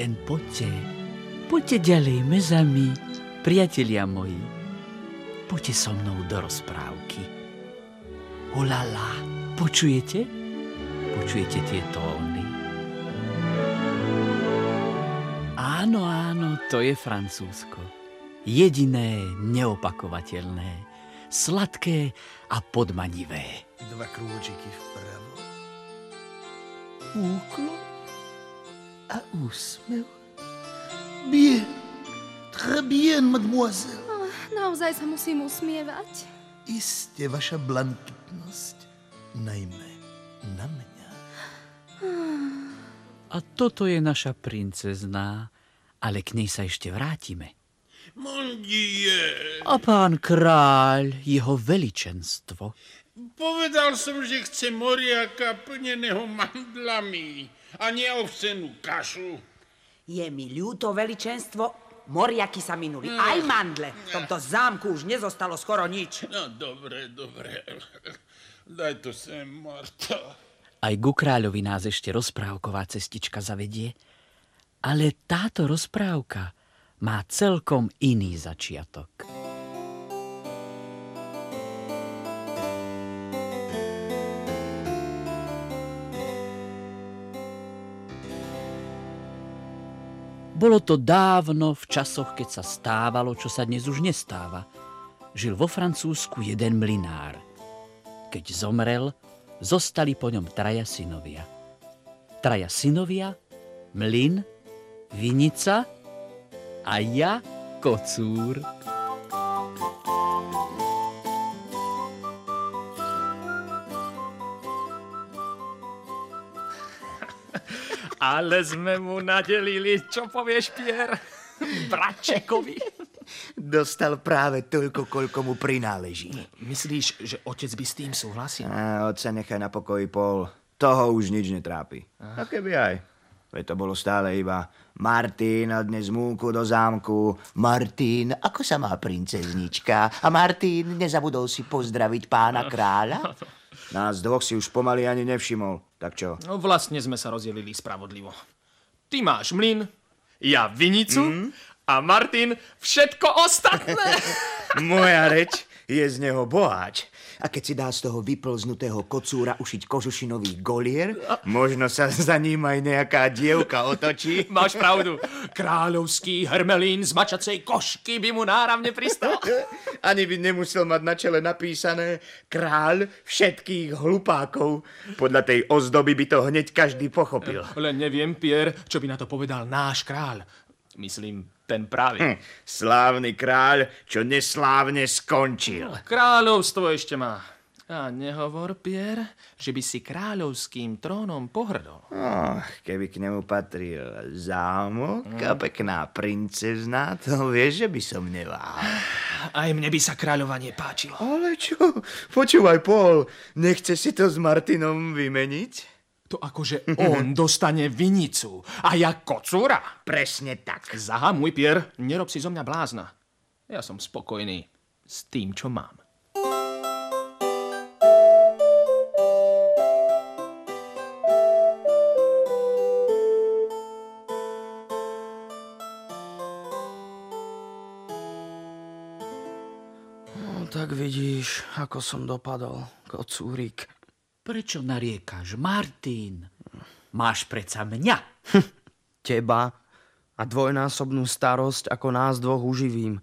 Len poďte, poďte ďalej mezami, priatelia moji. Poďte so mnou do rozprávky. Ulala, počujete? Počujete tie tóny? Áno, áno, to je Francúzsko. Jediné, neopakovateľné, sladké a podmanivé. Dva krôčiky vpravo. Úklon a úsmev. Bien, très bien, mademoiselle. Oh, naozaj sa musím usmievať. Iste vaša blankitnosť, najmä na mňa. A toto je naša princezná, ale k nej sa ešte vrátime. Mon Dieu. A pán kráľ, jeho veličenstvo. Povedal som, že chce moriaka plneného mandlami a nie ovsenú kašu. Je mi ľúto, veličenstvo, moriaky sa minuli, aj mandle. V tomto zámku už nezostalo skoro nič. No, dobre, dobre. Daj to sem, Marta. Aj ku kráľovi nás ešte rozprávková cestička zavedie. Ale táto rozprávka má celkom iný začiatok. Bolo to dávno v časoch, keď sa stávalo, čo sa dnes už nestáva. Žil vo Francúzsku jeden mlinár. Keď zomrel, zostali po ňom traja synovia. Traja synovia, mlyn, vinica a ja, kocúr. Ale sme mu nadelili, čo povieš, Pier? Bračekovi. Dostal práve toľko, koľko mu prináleží. Myslíš, že otec by s tým súhlasil? A otca nechaj na pokoji pol. Toho už nič netrápi. A keby aj. Veď to bolo stále iba Martin a dnes múku do zámku. Martin, ako sa má princeznička? A Martin, nezabudol si pozdraviť pána kráľa? Nás dvoch si už pomaly ani nevšimol. Tak čo? No, vlastne sme sa rozdelili spravodlivo. Ty máš mlyn, ja vinicu mm. a Martin všetko ostatné. Moja reč je z neho boháč. A keď si dá z toho vyplznutého kocúra ušiť kožušinový golier, možno sa za ním aj nejaká dievka otočí. Máš pravdu. Kráľovský hermelín z mačacej košky by mu náravne pristal. Ani by nemusel mať na čele napísané kráľ všetkých hlupákov. Podľa tej ozdoby by to hneď každý pochopil. Len neviem, Pier, čo by na to povedal náš kráľ. Myslím, ten pravý. Hm, slávny kráľ, čo neslávne skončil. Kráľovstvo ešte má. A nehovor, Pier, že by si kráľovským trónom pohrdol. Oh, keby k nemu patril zámok a pekná princezna, to vieš, že by som neváhal. Aj mne by sa kráľovanie páčilo. Ale čo? Počúvaj, Paul, nechce si to s Martinom vymeniť? To akože on dostane vinicu a ja kocúra. Presne tak. Zaha, môj Pier, nerob si zo mňa blázna. Ja som spokojný s tým, čo mám. No, tak vidíš, ako som dopadol, kocúrik. Prečo nariekáš, Martin? Máš predsa mňa. Teba a dvojnásobnú starosť, ako nás dvoch uživím.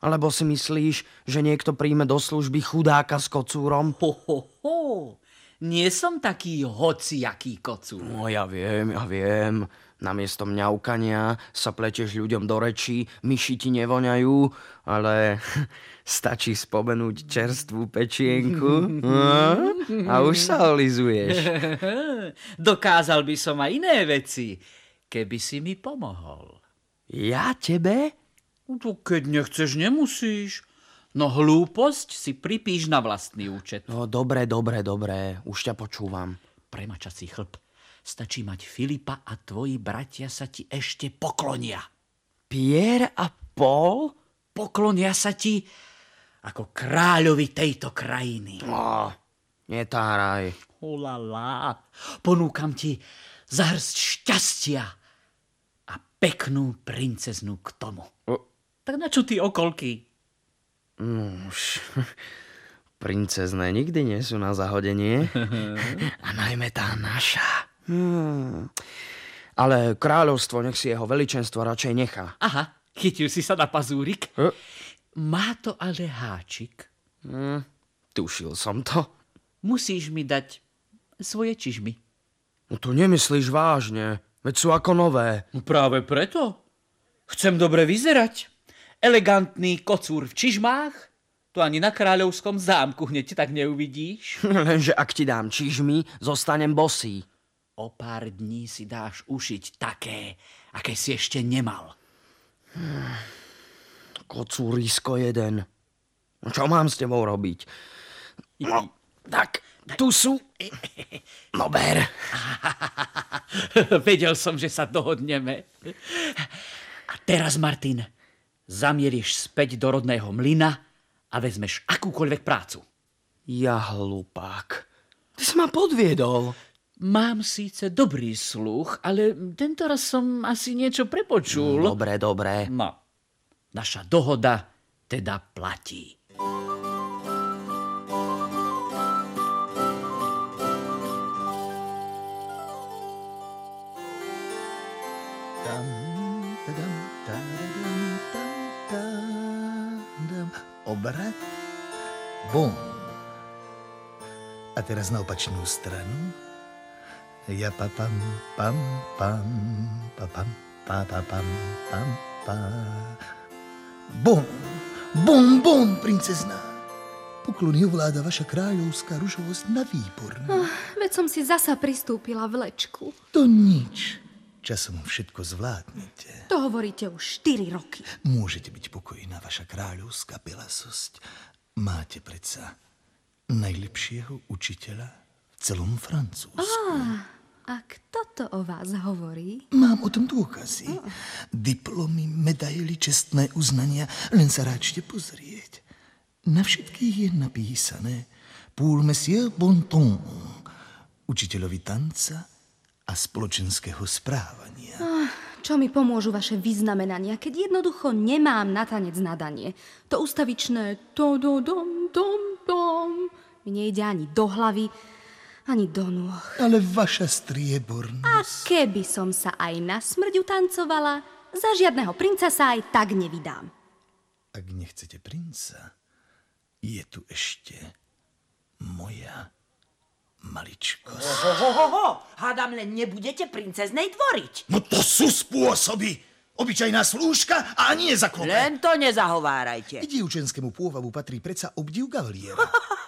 Alebo si myslíš, že niekto príjme do služby chudáka s kocúrom? Ho, ho, ho. Nie som taký hociaký kocúr. No ja viem, ja viem. Namiesto mňaukania sa plečeš ľuďom do rečí, myši ti nevoňajú, ale stačí spomenúť čerstvú pečienku a už sa olizuješ. Dokázal by som aj iné veci, keby si mi pomohol. Ja tebe? No keď nechceš, nemusíš. No hlúposť si pripíš na vlastný účet. No dobre, dobre, dobre, už ťa počúvam. Premačací chlp. Stačí mať Filipa a tvoji bratia sa ti ešte poklonia. Pierre a Paul? Poklonia sa ti ako kráľovi tejto krajiny. Oh, netáraj. Olala, ponúkam ti zahrsť šťastia a peknú princeznú k tomu. Tak na čo ty okolky? Už. Princezné nikdy nie sú na zahodenie. A najmä tá naša. Hmm. Ale kráľovstvo nech si jeho veličenstvo radšej nechá. Aha, chytil si sa na pazúrik. E? Má to ale háčik. Hmm. Tušil som to. Musíš mi dať svoje čižmy. No to nemyslíš vážne. Veď sú ako nové. No práve preto. Chcem dobre vyzerať. Elegantný kocúr v čižmách? To ani na kráľovskom zámku hneď tak neuvidíš. Lenže ak ti dám čižmy, zostanem bosý. O pár dní si dáš ušiť také, aké si ešte nemal. Kocúrisko jeden. No Čo mám s tebou robiť? No, tak, tu sú. No ber. Vedel som, že sa dohodneme. A teraz, Martin, zamieriš späť do rodného mlyna a vezmeš akúkoľvek prácu. Ja hlupák. Ty si ma podviedol. Mám síce dobrý sluch, ale tento raz som asi niečo prepočul. Dobre, dobre. No, naša dohoda teda platí. Tam, tadam, tadadam, tam, tadam. Obrat. Bum. A teraz na opačnú stranu. Ja pa pam, pam, pam, pa pam, pa pa pam, pam, pa. Bum, bum, bum, princezná. Poklony ovláda vaša kráľovská ružovosť na výbornú. Oh, veď som si zasa pristúpila v lečku. To nič. Časom všetko zvládnete. To hovoríte už 4 roky. Môžete byť pokojná, vaša kráľovská belasosť. Máte predsa najlepšieho učiteľa v celom Francúzsku. A kto to o vás hovorí? Mám o tom dôkazy. Diplomy, medaily, čestné uznania. Len sa ráčte pozrieť. Na všetkých je napísané Pour Monsieur Bonton, učiteľovi tanca a spoločenského správania. Čo mi pomôžu vaše vyznamenania, keď jednoducho nemám na tanec nadanie? To ustavičné to do dom dom dom mi nejde ani do hlavy, ani do nôh. Ale vaša A striebornosť... keby som sa aj na smrť utancovala, za žiadneho princa sa aj tak nevydám. Ak nechcete princa, je tu ešte moja maličkosť. Ohohoho, hádam len nebudete princeznej tvoriť. No to sú spôsoby! Obyčajná slúžka a ani nezaklope. Len to nezahovárajte. Dievčenskému pôvabu patrí predsa obdiv gavaliera.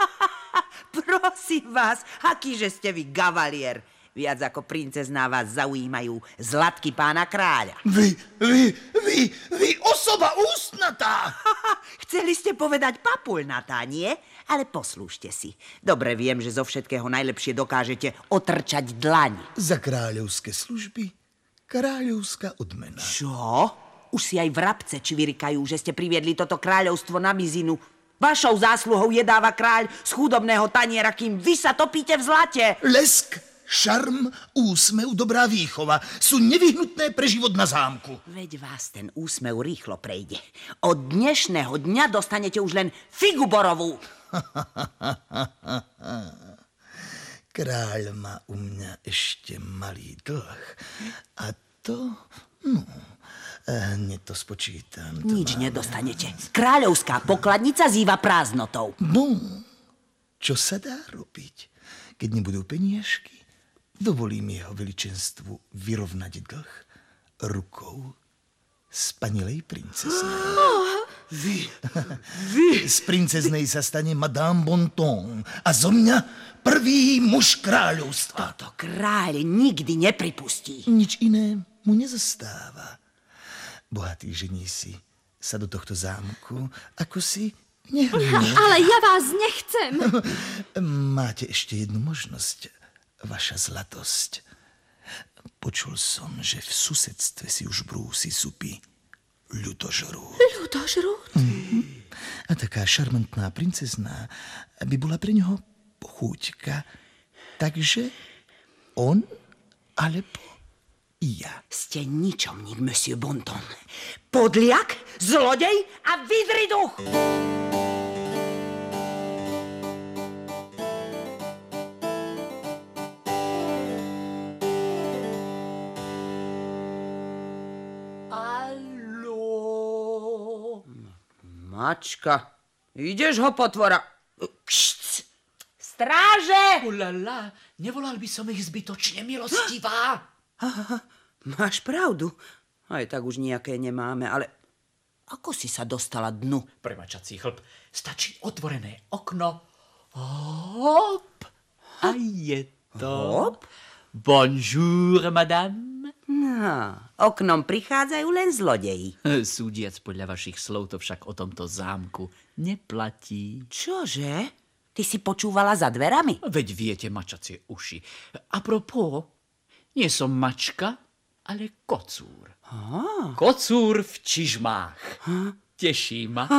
Prosím vás, akýže ste vy gavalier. Viac ako princezná vás zaujímajú zlatky pána kráľa. Vy, vy, vy, vy, osoba ústnatá! Chceli ste povedať papulnatá, nie? Ale poslúžte si. Dobre viem, že zo všetkého najlepšie dokážete otrčať dlaň. Za kráľovské služby kráľovská odmena. Čo? Už si aj vrabce čvirikajú, že ste priviedli toto kráľovstvo na mizinu. Vašou zásluhou jedáva kráľ z chudobného taniera, kým vy sa topíte v zlate. Lesk, šarm, úsmev, dobrá výchova sú nevyhnutné pre život na zámku. Veď vás ten úsmev rýchlo prejde. Od dnešného dňa dostanete už len figu borovú. Kráľ má u mňa ešte malý dlh. A to, no, hneď to spočítam. To Nič máme. nedostanete. Kráľovská pokladnica zýva prázdnotou. No, čo sa dá robiť? Keď nebudú peniažky, dovolím jeho veličenstvu vyrovnať dlh rukou spanilej princeznej. Vy, vy. Z princeznej sa stane Madame Bonton a zo mňa prvý muž kráľovstva. To kráľ nikdy nepripustí. Nič iné mu nezostáva. Bohatí ženísi sa do tohto zámku ako si nehrnú. Ale ja vás nechcem. Máte ešte jednu možnosť, vaša zlatosť. Počul som, že v susedstve si už brúsi supy ľudožrú. Ľudožrút? A taká šarmantná princezná by bola pre neho pochúťka. Takže on alebo ja. Ste ničomník, monsieur Bonton. Podliak, zlodej a vydry duch. Aló? Mačka, ideš ho potvora. Kšc. Stráže! Ulala, nevolal by som ich zbytočne, milostivá. Máš pravdu. Aj tak už nejaké nemáme, ale ako si sa dostala dnu? Premačací chlp, stačí otvorené okno. Hop! A je to... Hop? Bonjour, madame. No, oknom prichádzajú len zlodeji. Súdiac podľa vašich slov to však o tomto zámku neplatí. Čože? Ty si počúvala za dverami? Veď viete mačacie uši. A propos, nie som mačka, ale kocúr. Kocúr v čižmách. Teší ma.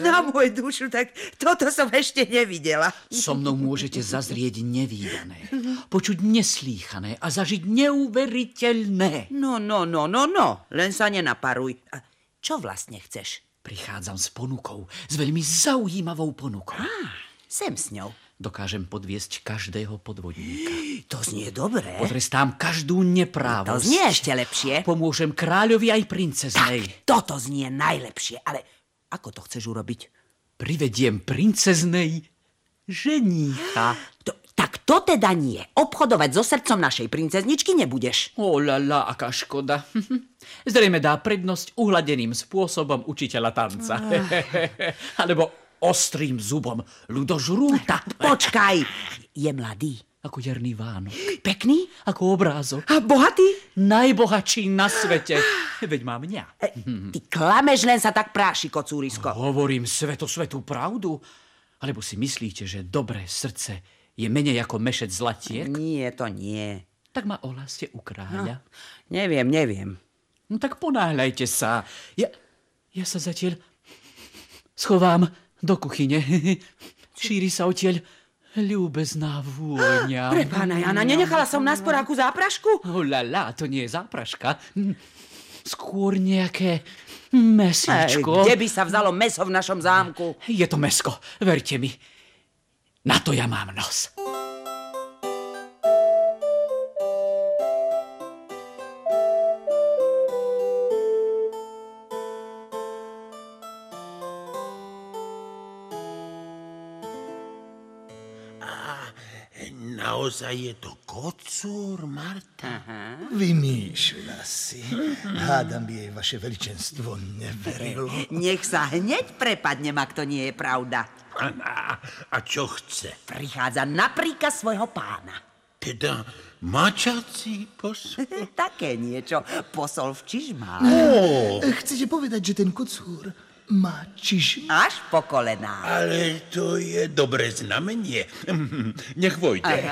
Na môj dušu, tak toto som ešte nevidela. So mnou môžete zazrieť nevídané, počuť neslýchané a zažiť neuveriteľné. No, no, no, no, no, len sa nenaparuj. A čo vlastne chceš? Prichádzam s ponukou, s veľmi zaujímavou ponukou. Sem s ňou. Dokážem podviesť každého podvodníka. To znie dobre. Potrestám každú neprávosť. To znie ešte lepšie. Pomôžem kráľovi aj princeznej. Toto znie najlepšie, ale ako to chceš urobiť? Privediem princeznej ženícha. To, tak to teda nie. Obchodovať so srdcom našej princezničky nebudeš. O lala, aká škoda. Zrejme dá prednosť uhladeným spôsobom učiteľa tanca. Alebo ostrým zubom ľudožrúta. Počkaj, je mladý. Ako jarný Vánok. Pekný? Ako obrázok. A bohatý? Najbohatší na svete. Veď má mňa. E, ty klameš, len sa tak práši, kocúrisko. Hovorím sveto svetú pravdu. Alebo si myslíte, že dobré srdce je menej ako mešec zlatiek? Nie, to nie. Tak ma ohláste u kráľa. Neviem, neviem. No tak ponáhľajte sa. Ja, ja sa zatiaľ schovám do kuchyne. Šíri sa odtiaľ ľúbezná vôňa. Pre pána Jana, nenechala som na sporáku záprašku? Oh la la, to nie je zápraška. Skôr nejaké mesíčko. Kde by sa vzalo meso v našom zámku? Je to mesko, verte mi. Na to ja mám nos. Naozaj je to kocúr, Marta? Vymýšľa si. Hádam by jej vaše veličenstvo neverilo. Nech sa hneď prepadnem, ak to nie je pravda. A, a, a čo chce? Prichádza na príkaz svojho pána. Teda mačací posol? Také niečo. Posol v čižmách. Chcete povedať, že ten kocúr má čiž... Až po kolená. Ale to je dobré znamenie. Nech vojde.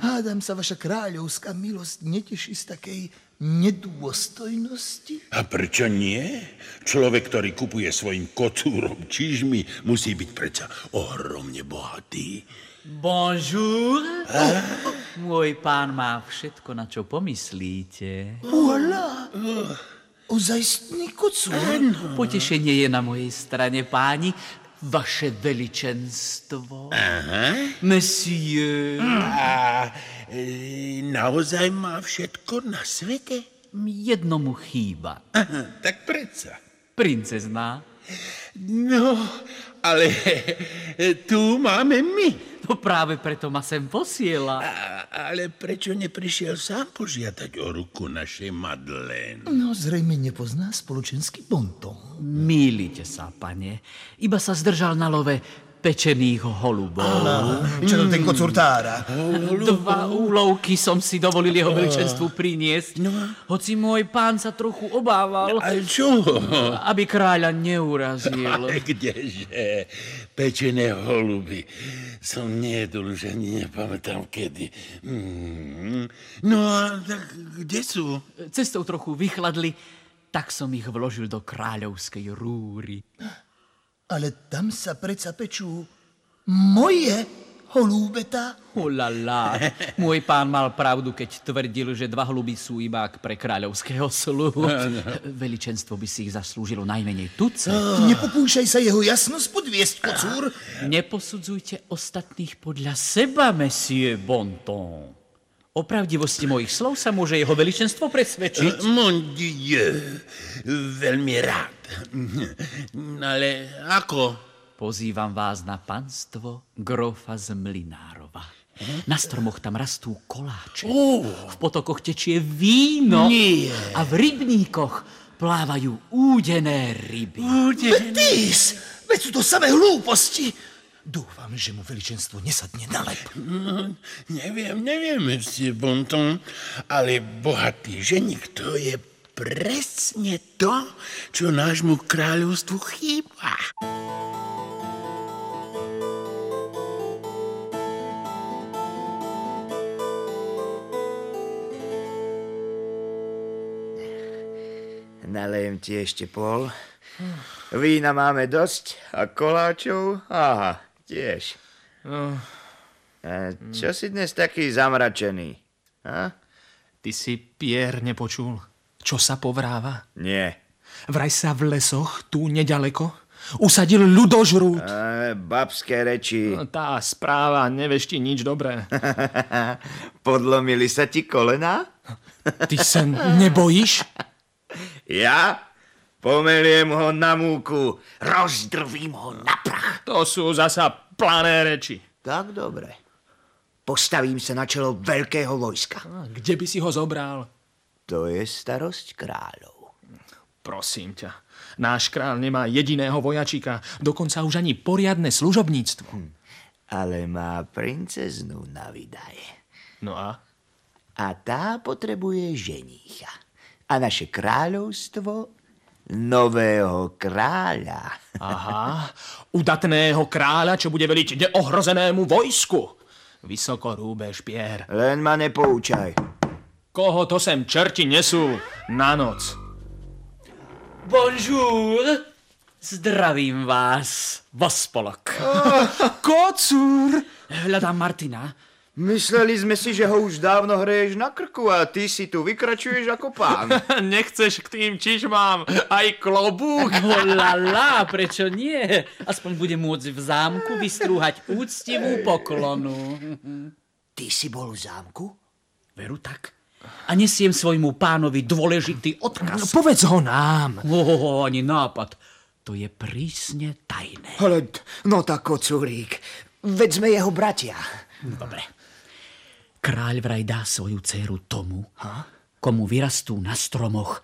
Hádam sa vaša kráľovská milosť neteší z takej nedôstojnosti? A prečo nie? Človek, ktorý kupuje svojim kocúrom čižmi, musí byť predsa ohromne bohatý. Bonjour. Môj pán má všetko, na čo pomyslíte. Voilà! Ozajstný kocúr? Potešenie je na mojej strane, páni. Vaše veličenstvo. Aha. Monsieur. A e, naozaj má všetko na svete? Jednomu chýba. Aha, tak predsa. Princezná. No, ale tu máme my. No práve preto ma sem posiela. A, ale prečo neprišiel sám požiadať o ruku našej Madeleine? No, zrejme nepozná spoločenský bonton. Mýlite sa, pane. Iba sa zdržal na love pečených holubov. Čo to ten kocúr tára? Dva úlovky som si dovolil jeho veličenstvu priniesť. No. Hoci môj pán sa trochu obával, Ale čo? aby kráľa neurazil. Ale kdeže? Pečené holuby. Som nejedol už ani nepamätám kedy. Mm. No a tak kde sú? Cestou trochu vychladli, tak som ich vložil do kráľovskej rúry. Ale tam sa predsa pečú moje holúbeta? Ulala, môj pán mal pravdu, keď tvrdil, že dva hluby sú iba pre kráľovského sluhu. Veličenstvo by si ich zaslúžilo najmenej tuce. Nepokúšaj sa jeho jasnosť podviesť, kocúr. Neposudzujte ostatných podľa seba, monsieur Bonton. O pravdivosti mojich slov sa môže jeho veličenstvo presvedčiť. Mon Dieu, veľmi rád. Ale ako? Pozývam vás na panstvo grofa z Mlinárova. Na stromoch tam rastú koláče. V potokoch tečie víno. Nie. A v rybníkoch plávajú údené ryby. Betis! Veď sú to samé hlúposti. Dúfam, že mu veličenstvo nesadne na lep. No, neviem, neviem, monsieur Bonton, ale bohatý ženik to je presne to, čo nášmu kráľovstvu chýba. Nalejem ti ešte pol. Vína máme dosť a koláčov? Aha, tiež. No, A čo si dnes taký zamračený? A? ty si, Pierre, nepočul, čo sa povráva? Nie. Vraj sa v lesoch, tu nedaleko, usadil ľudožrút. A, babské reči. No, Tá správa nevešti nič dobré. Podlomili sa ti kolena? Ty sa nebojíš? Ja? Pomeliem ho na múku, rozdrvím ho na prach. To sú zasa plané reči. Tak dobre. Postavím sa na čelo veľkého vojska. A Kde by si ho zobral? To je starosť kráľov. Prosím ťa, náš král nemá jediného vojačika, dokonca už ani poriadne služobníctvo. Ale má princeznu na vydaje. No a? A tá potrebuje ženícha. A naše kráľovstvo nového kráľa. Aha, udatného kráľa, čo bude veliť neohrozenému vojsku. Vysoko rúbeš, Pierre. Len ma nepoučaj. Koho to sem čerti nesú na noc? Bonjour! Zdravím vás, vospolok. Kocúr! Hľadám Martina. Mysleli sme si, že ho už dávno hreješ na krku a ty si tu vykračuješ ako pán. Nechceš k tým čižmám aj klobúk? Olala, prečo nie? Aspoň bude môcť v zámku vystrúhať úctivú poklonu. Ty si bol v zámku? Veru tak. A nesiem svojmu pánovi dôležitý odkaz. Povedz ho nám. Oh, ani nápad. To je prísne tajné. Ale, no tak kocúrík, veď sme jeho bratia. Dobre. Kráľ vraj dá svoju dceru tomu, komu vyrastú na stromoch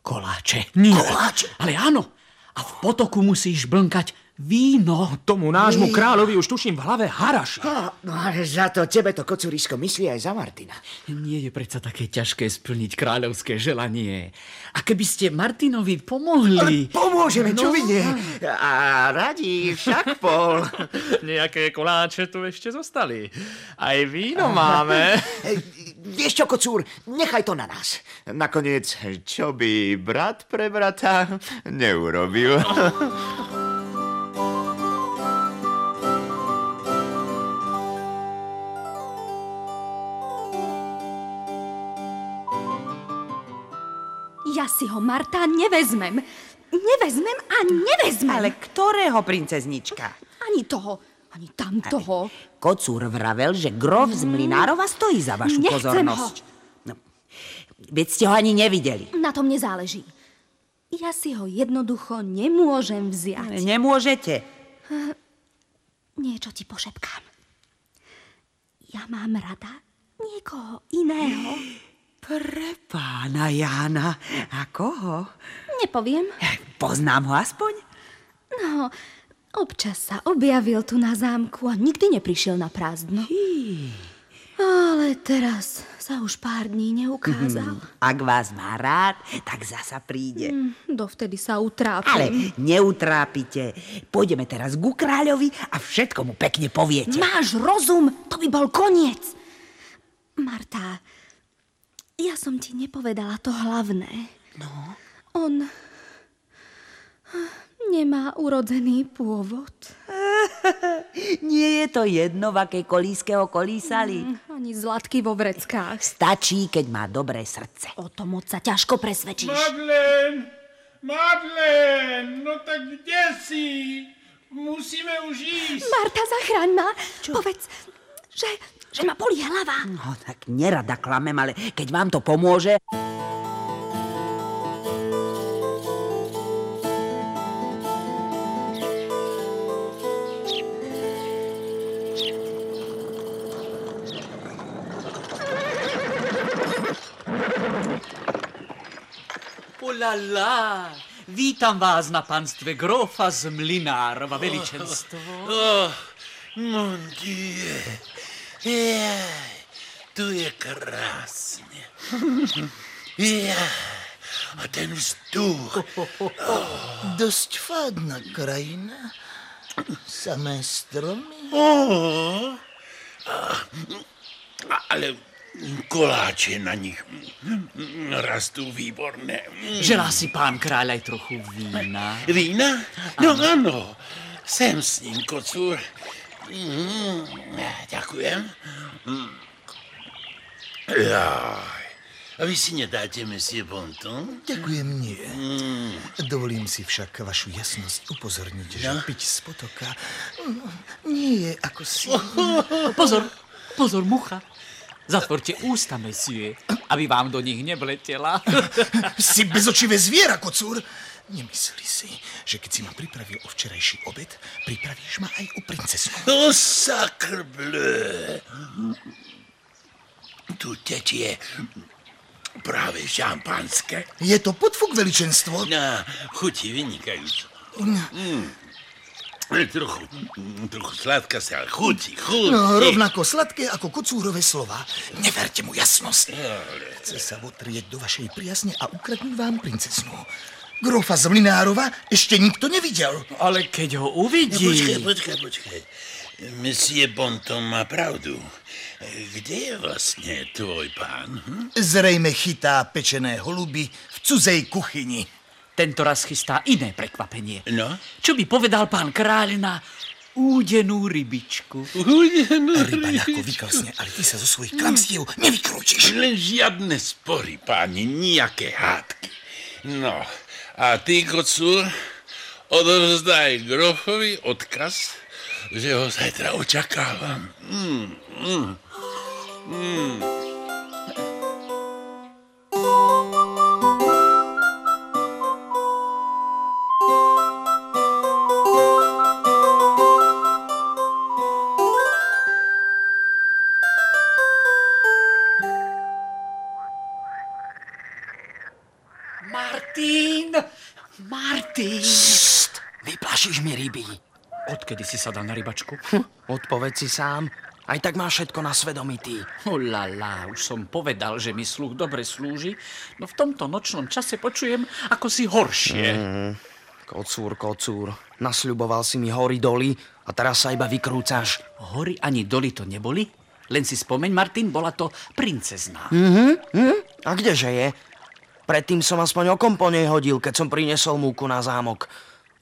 koláče. Nie. Koláče? Ale áno. A v potoku musíš blnkať víno. Tomu nášmu kráľovi už tuším v hlave haraši. No ale za to tebe to kocúrisko myslí aj za Martina. Nie je predsa také ťažké splniť kráľovské želanie. A keby ste Martinovi pomohli... Pomôžeme, čo No. vy nie? A radi však pol. Nejaké koláče tu ešte zostali. Aj víno máme. Vieš čo, kocúr, nechaj to na nás. Nakoniec, čo by brat pre brata neurobil. Ja si ho, Marta, nevezmem. Nevezmem a nevezmem. Ale ktorého princeznička? Ani toho, ani tamtoho. Kocúr vravel, že grof z Mlinárova stojí za vašu Nechcem pozornosť. No, veď ste ho ani nevideli. Na tom nezáleží. Ja si ho jednoducho nemôžem vziať. Nemôžete. Niečo ti pošepkám. Ja mám rada niekoho iného. Pre pána Jána. A koho? Nepoviem. Poznám ho aspoň? No, občas sa objavil tu na zámku a nikdy neprišiel na prázdno. Ale teraz sa už pár dní neukázal. Ak vás má rád, tak zasa príde. Hm, Dovtedy sa utrápim. Ale neutrápite. Pôjdeme teraz ku kráľovi a všetko mu pekne poviete. Máš rozum, to by bol koniec. Marta, ja som ti nepovedala to hlavné. No? On nemá urodzený pôvod. Nie je to jedno, v akej kolíske ho kolísali. Ani zlatky vo vreckách. Stačí, keď má dobré srdce. O tom moc sa ťažko presvedčíš. Madlen! Madlen! No tak kde si? Musíme už ísť. Marta, zachraň ma. Povedz, že, že ma bolí hlava. No tak nerada klamem, ale keď vám to pomôže... Ulala, vítam vás na panstve grofa z Mlinárova veličenstvo. Oh, mon Dieu. Jaj, tu je krásne. Jaj, a ten vzduch. Dosť fádna krajina. Samé stromy. Oh, ale koláče na nich rastú výborné. Želá si pán kráľ aj trochu vína. Vína? No áno, sem s ním, kocúr. Mm, ďakujem. Mm. Jaj. A vy si nedáte, monsieur Bonton? Ďakujem, nie. Dovolím si však vašu jasnosť upozorniť, že No. piť z potoka mm, nie je ako si... Pozor, pozor, mucha. Zatvorte ústa, monsieur, aby vám do nich nebletela. Si bezočivé zviera, kocúr. Nemyslí si, že keď si ma pripravil o včerajší obed, pripravíš ma aj o princesu. Oh, sacre bleu. Tu tečie práve šampanské. Je to podfuk veličenstvo. Na chutí vynikajúco. Mm. Trochu, trochu sladká sa, ale chutí, chutí. No, rovnako sladké ako kocúrové slova. Neverte mu jasnosť. Chce sa votrieť do vašej priazne a ukradnúť vám princesnú. Grofa z Mlinárova ešte nikto nevidel. Ale keď ho No, uvidí... počkaj, počkaj, počkaj. Monsieur Bonton má pravdu. Kde je vlastne tvoj pán? Hm? Zrejme chytá pečené holuby v cudzej kuchyni. Tento raz chystá iné prekvapenie. No? Čo by povedal pán kráľ na údenú rybičku? Ryba ľahko vyklsne, ale ty sa zo svojich klamstiev nevykrúčiš. Len žiadne spory, páni, nejaké hádky. No, a ty, kocúr, odovzdaj grofovi odkaz, že ho zajtra očakávam. Mm, mm. Martin! Ryby. Odkedy si sa dal na rybačku? Odpoveď si sám. Aj tak máš všetko na svedomí ty. Ulala, už som povedal, že mi sluch dobre slúži, no v tomto nočnom čase počujem ako si horšie. Kocúr, kocúr. Nasľuboval si mi hory doly a teraz sa iba vykrúcaš. Hory ani doly to neboli? Len si spomeň, Martin, bola to princezná. A kdeže je? Predtým som aspoň okom po nej hodil, keď som priniesol múku na zámok.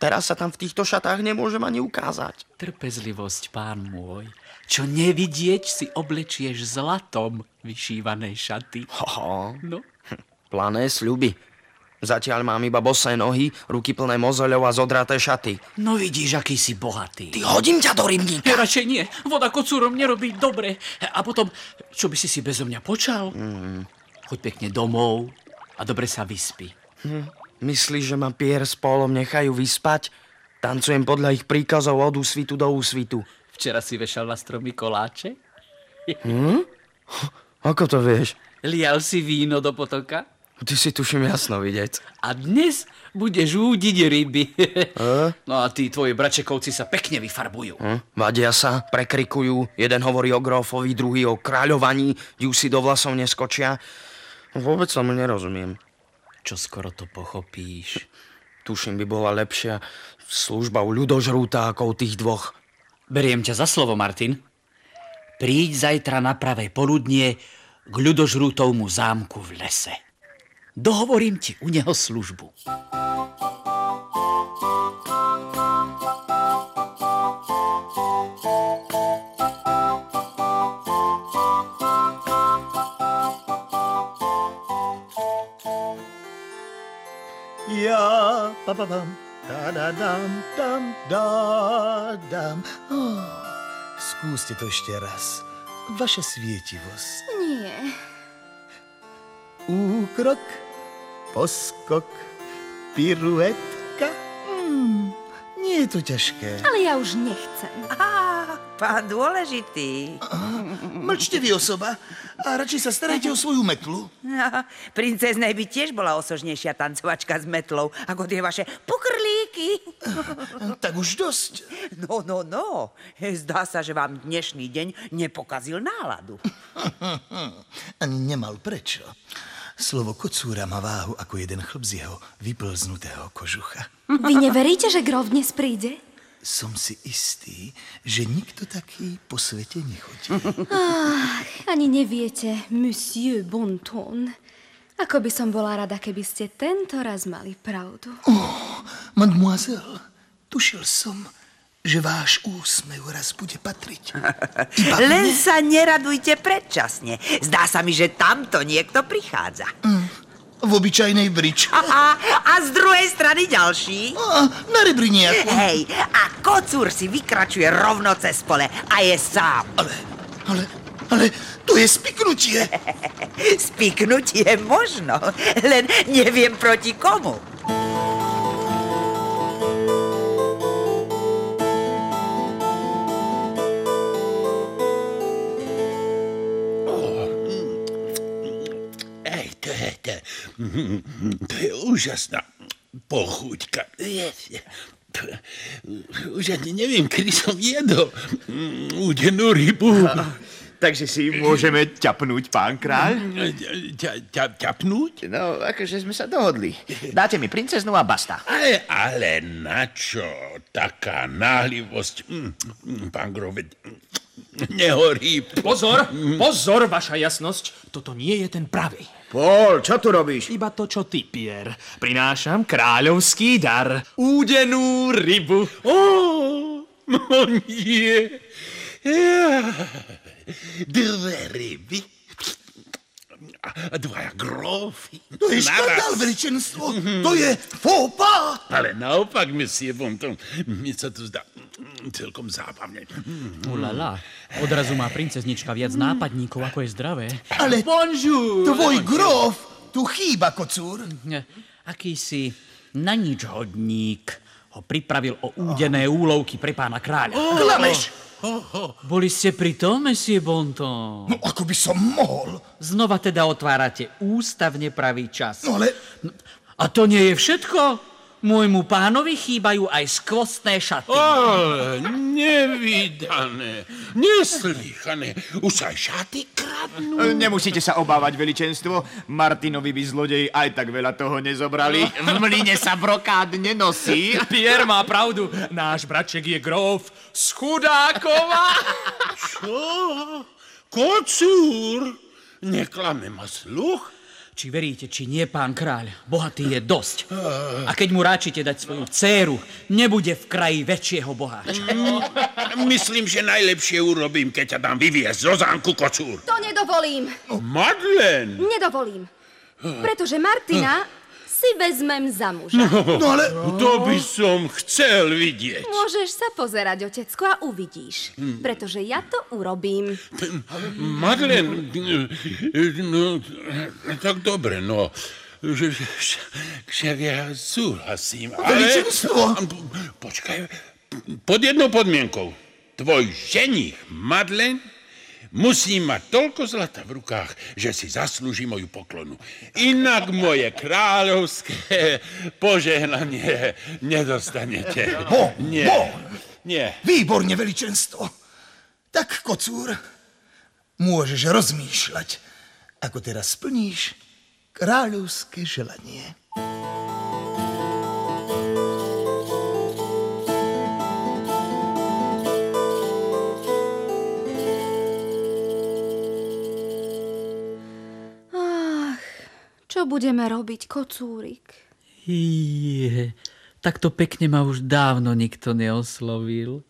Teraz sa tam v týchto šatách nemôžem ani ukázať. Trpezlivosť, pán môj. Čo nevidieť, si oblečieš zlatom vyšívané šaty. Hoho, No, plané sľuby. Zatiaľ mám iba bosé nohy, ruky plné mozoľov a zodraté šaty. no vidíš, aký si bohatý. Ty hodím ťa do rybníka. Ja, radšej nie. Voda kocúrom nerobí dobre. A potom, čo by si si bezo mňa počal? Mm. Choď pekne domov a dobre sa vyspí. Myslíš, že ma Pier s Polom nechajú vyspať? Tancujem podľa ich príkazov od úsvitu do úsvitu. Včera si vešal na stromy koláče? Ako to vieš? Lial si víno do potoka? Ty si tuším jasno vidieť. A dnes budeš údiť ryby. no a tí tvoji bračekovci sa pekne vyfarbujú. Hm? Vadia sa, prekrikujú, jeden hovorí o grófovi, druhý o kráľovaní, ju si do vlasov neskočia. Vôbec tomu nerozumiem. Čo skoro to pochopíš. Tuším, by bola lepšia služba u ľudožrúta ako u tých dvoch. Beriem ťa za slovo, Martin. Príď zajtra na pravé poludnie k ľudožrútovmu zámku v lese. Dohovorím ti u neho službu. Ja, pa, pa, pam, da, da, dam, dam, da, dam. Oh, skúste to ešte raz. Vaša svietivosť. Nie. Úkrok, poskok, piruetka. Hmm, nie je to ťažké. Ale ja už nechcem. Á, pán dôležitý. Mlčte vy osoba a radšej sa starajte o svoju metlu. No, princeznej by tiež bola osožnejšia tancovačka s metlou, ako tie vaše pokrlíky. Tak už dosť. No, no, no. Zdá sa, že vám dnešný deň nepokazil náladu. Ani nemal prečo. Slovo kocúra má váhu ako jeden chlb z jeho vyplznutého kožucha. Vy neveríte, že grof dnes príde? Som si istý, že nikto taký po svete nechodí. Ach, ani neviete, monsieur Bonton. Ako by som bola rada, keby ste tento raz mali pravdu. Mademoiselle, tušil som, že váš úsmev raz bude patriť. Iba Len mne. sa neradujte predčasne. Zdá sa mi, že tamto niekto prichádza. V obyčajnej bričke. A, a z druhej strany ďalší. A, na rebri nejakú. Hej, a kocúr si vykračuje rovno cez pole a je sám. Ale, ale, ale to je spiknutie. Spiknutie možno, len neviem proti komu. To je úžasná pochúťka. Už ani neviem, kedy som jedol údenú rybu. Takže si môžeme ťapnúť, pán kráľ? Ťa, ťa, ťapnúť? No, akože sme sa dohodli. Dáte mi princeznú a basta. Ale, ale na čo taká náhlivosť? Mm, mm, Pán Groved, nehorí. Pozor, pozor, vaša jasnosť. Toto nie je ten pravý. Pol, čo tu robíš? Iba to, čo ty, Pierre. Prinášam kráľovský dar. Údenú rybu. Ó, no nie. Ja. Dve ryby. Dvaja grófy. To je Naraz. škandál, veličenstvo. To je faux pas. Ale naopak, monsieur Bonton, mi sa to zdá celkom zábavne. Mm. Ulala, odrazu má princeznička viac nápadníkov, ako je zdravé. Ale Bonjour! tvoj grof tu chýba, kocúr. Akýsi na nič hodník ho pripravil o údené úlovky pre pána kráľa. Klameš. Boli ste pri tom, monsieur Bonton? No ako by som mohol. Znova teda otvárate ústavne pravý čas. No ale A to nie je všetko? Môjmu pánovi chýbajú aj skvostné šaty. Ale nevydané, neslýchané. Už sa aj šaty kradnú. Nemusíte sa obávať, veličenstvo. Martinovi by zlodej aj tak veľa toho nezobrali. V mline sa brokád nenosí. Pierre má pravdu. Náš bratček je gróf z Chudákova. Čo? Kocúr? Neklame ma sluch? Či veríte, či nie, pán kráľ, bohatý je dosť. A keď mu ráčite dať svoju dceru, nebude v kraji väčšieho boháča. Myslím, že najlepšie urobím, keď ťa dám vyviesť zo zámku, kocúr. To nedovolím. Madlen! Nedovolím. Pretože Martina si vezmem za muža. No ale To by som chcel vidieť. Môžeš sa pozerať, otecko, a uvidíš. Pretože ja to urobím. Madlen, no, tak dobre, no. Že, však ja súhlasím, ale... Veličenstvo. Počkaj, pod jednou podmienkou. Tvoj ženich Madlen musí mať toľko zlata v rukách, že si zaslúži moju poklonu. Inak moje kráľovské požehnanie nedostanete. Ho, Nie, ho. nie. Výborne, veličenstvo. Tak, kocúr, môžeš rozmýšľať, ako teraz splníš kráľovské želanie. Ach, čo budeme robiť, kocúrik? Je, takto pekne ma už dávno nikto neoslovil.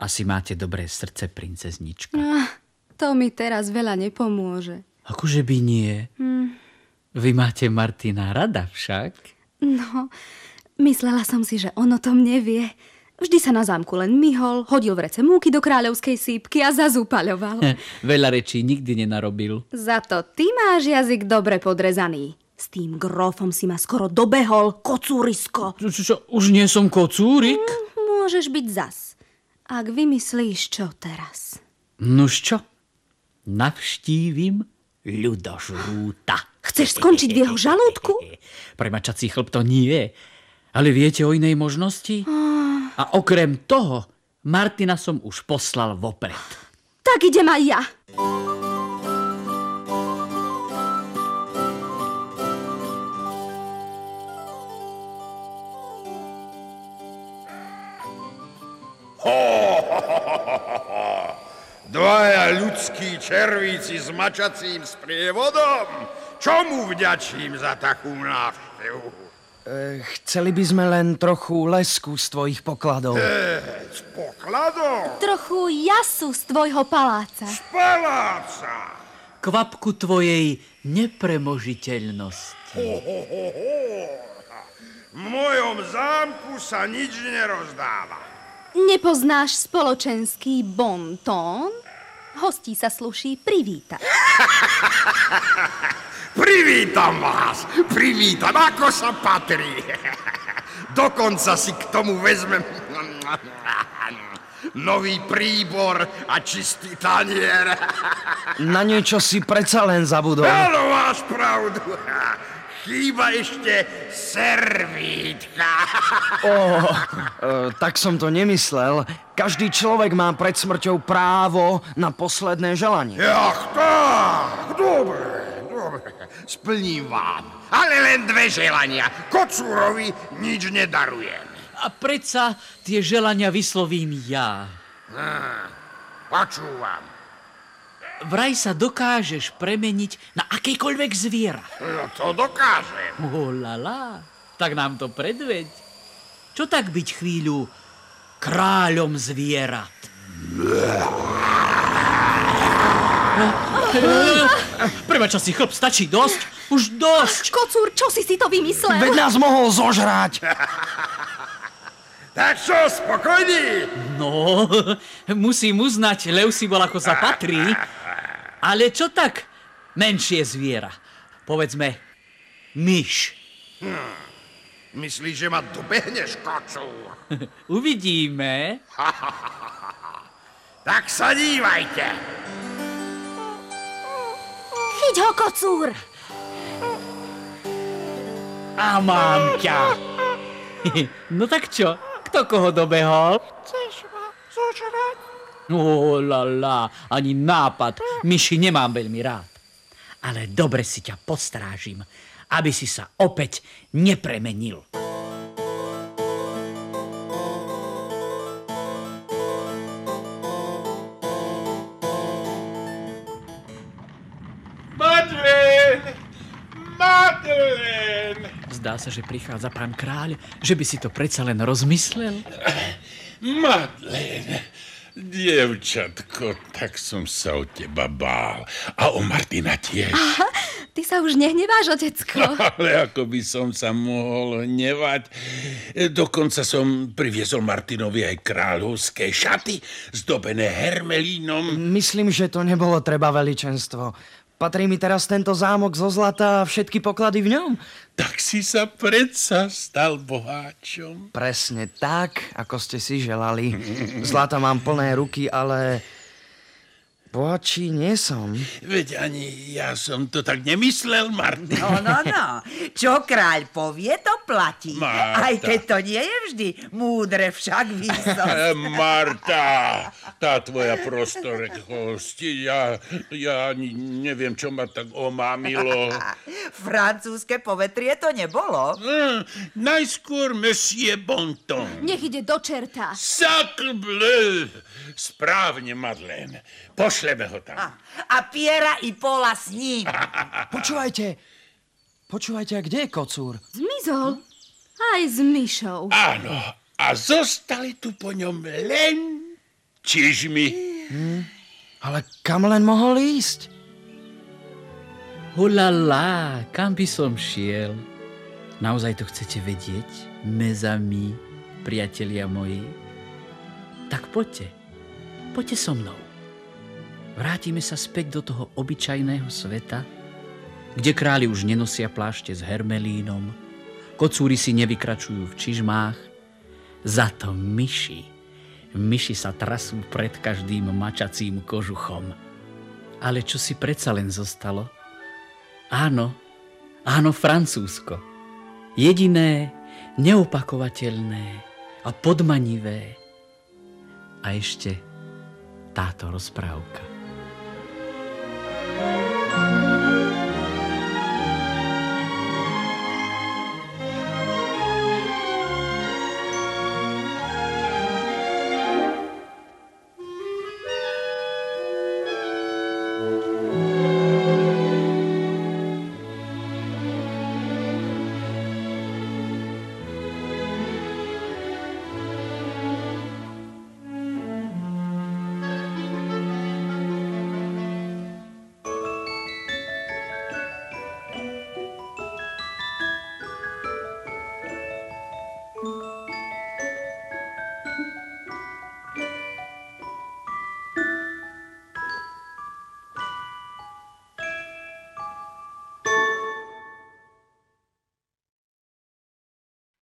Asi máte dobré srdce, princeznička. Ah, to mi teraz veľa nepomôže. Akože by nie. Vy máte Martina rada však. No, myslela som si, že on o tom nevie. Vždy sa na zámku len myhol, hodil v rece múky do kráľovskej sípky a zazúpaľoval. Veľa rečí nikdy nenarobil. Za to ty máš jazyk dobre podrezaný. S tým grofom si ma skoro dobehol, kocúrisko. Čo, už nie som kocúrik? Môžeš byť zas. Ak vymyslíš, čo teraz. Nuž čo? Navštívim ľudožrúta. Chceš skončiť v jeho žalúdku? Premačací chlp to nie. Ale viete o inej možnosti? A okrem toho, Martina som už poslal vopred. Tak idem aj ja. Dvaja ľudskí červíci s mačacím sprievodom? Čomu vďačím za takú návštevu? E, chceli by sme len trochu lesku z tvojich pokladov. Z pokladov? Trochu jasu z tvojho paláca. Z paláca? Kvapku tvojej nepremožiteľnosti. Ho, ho, ho, ho. V mojom zámku sa nič nerozdáva. Nepoznáš spoločenský bontón? Hostí sa sluší privítať. Privítam vás, privítam, ako sa patrí. Dokonca si k tomu vezmem nový príbor a čistý tanier. Na niečo si predsa len zabudol. Áno, máš pravdu. Chýba ešte servítka. E, tak som to nemyslel. Každý človek má pred smrťou právo na posledné želanie. Ach tak, dobre, dobre. Splním vám. Ale len dve želania. Kocúrovi nič nedarujem. A predsa tie želania vyslovím ja. Počúvam. Vraj sa dokážeš premeniť na akékoľvek zviera. No to dokážem. Oh. Tak nám to predveď. Čo tak byť chvíľu kráľom zvierat? Premača si chlp, stačí dosť? Už dosť! Kocúr, čo si si to vymyslel? Veď nás mohol zožrať. Tak čo, spokojný? No, musím uznať, lev si bol ako sa patrí. Ale čo tak menšie zviera? Povedzme, myš. Myslíš, že ma dobehneš, kocúr? Uvidíme. Tak sa dívajte. Chyť ho, kocúr! A mám ťa. No tak čo? Kto koho dobehol? Chceš ma zožrať? Oh, la, la, ani nápad. Myši nemám veľmi rád. Ale dobre si ťa postrážim, aby si sa opäť nepremenil. Zdá sa, že prichádza pán kráľ, že by si to predsa len rozmyslel. Madeleine, dievčatko, tak som sa o teba bál. A o Martina tiež. Ty sa už nehneváš, otecko. Ale ako by som sa mohol hnevať. Dokonca som priviezol Martinovi aj kráľovské šaty, zdobené hermelínom. Myslím, že to nebolo treba veličenstvo. Patrí mi teraz tento zámok zo zlata a všetky poklady v ňom? Tak si sa predsa stal boháčom. Presne tak, ako ste si želali. Zlata mám plné ruky, ale bohatší nie som. Veď ani ja som to tak nemyslel, Martin. No, no, no. Čo kráľ povie, to platí. Marta. Aj keď to nie je vždy múdre však výsosť. Eh, Marta, tá tvoja prostorkosť, ja, ja ani neviem, čo ma tak omámilo. Francúzske povetrie to nebolo. Hm, najskôr Monsieur Bonton. Nech ide do čerta. Sacre bleu! Správne, Madeleine. Pošleme ho tam. A, a Piera i Pola s ním. Počúvajte, počúvajte, a kde je kocúr? Zmizol. Aj s myšou. Áno, a zostali tu po ňom len čižmy. Ale kam len mohol ísť? Hulala, kam by som šiel? Naozaj to chcete vedieť, mezami, priatelia moji? Tak poďte, poďte so mnou. Vrátime sa späť do toho obyčajného sveta, kde králi už nenosia plášte s hermelínom, kocúri si nevykračujú v čižmách, za to myši, myši sa trasú pred každým mačacím kožuchom. Ale čo si predsa len zostalo? Áno, áno, Francúzsko. Jediné, neopakovateľné a podmanivé. A ešte táto rozprávka.